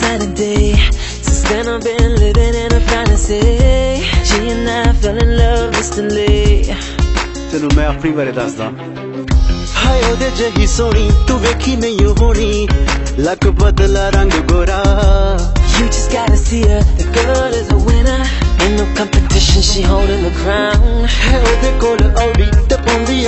Since then I've been living in a fantasy. She and I fell in love instantly. Then I'm a free very dust. Hi, oh, did you hear sorry? To Vicky, me, you worry. Like a bottle of Angabora. You just gotta see her. The girl is a winner. In the competition, she holding the crown. Hey, oh, they call her Odie. The Pondi,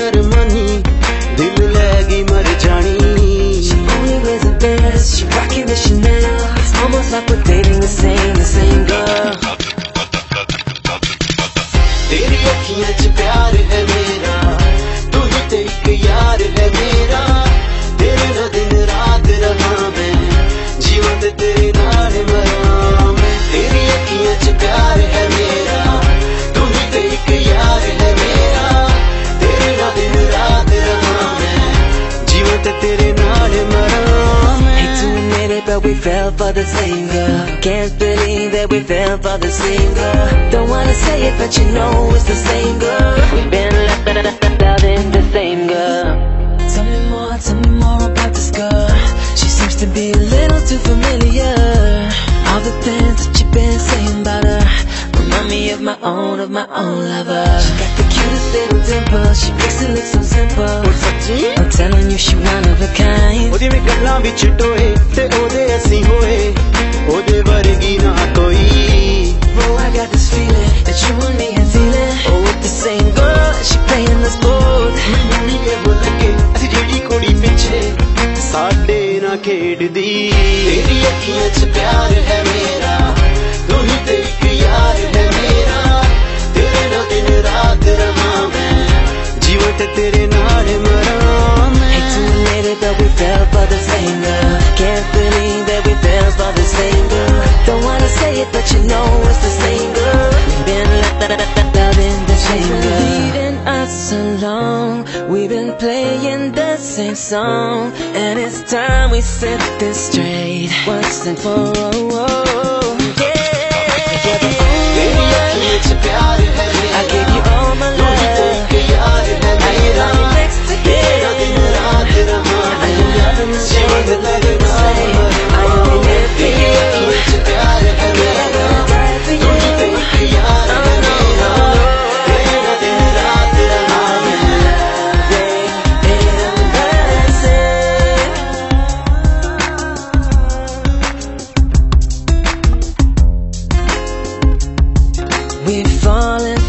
we fell for the same girl Can't believe that we fell for the same girl Don't wanna say it, but you know it's the same girl We've been left, in the same girl Tell me more, tell me more about this girl. She seems to be a little too familiar. All the things that you've been saying about her Remind me of my own, of my own lover. She got the cutest little dimple She makes it look so simple. I'm telling you she one of a kind ਉਹਦੇ ਵੀ ਗੱਲਾਂ ਵਿੱਚ ਟੋਏ ਤੇ ਉਹਦੇ ਅਸੀਂ ਹੋਏ ਉਹਦੇ ਵਰਗੀ ਨਾ ਕੋਈ Bro, I got this feeling that you and me are feeling. Oh, with the same girl, and she playing us both. ਮੈਨੂੰ ਵੀ ਇਹ ਲੱਗੇ ਅਸੀਂ ਜਿਹੜੀ ਕੁੜੀ ਪਿੱਛੇ ਸਾਡੇ ਨਾਲ ਖੇਡਦੀ ਤੇਰੀ ਅੱਖੀਆਂ 'ਚ ਪਿਆਰ ਹੈ ਮੇਰਾ ਤੂੰ ਹੀ ਤੇ ਇੱਕ ਯਾਰ ਹੈ ਮੇਰਾ ਤੇਰੇ ਨਾਲ ਦਿਨ ਰਾਤ ਰਹਾਂ ਮੈਂ ਜੀਵਨ ਤੇ ਤੇਰੇ ਨਾਲ us long. We've been playing the same song, and it's time we set this straight. Once and for all. We fall in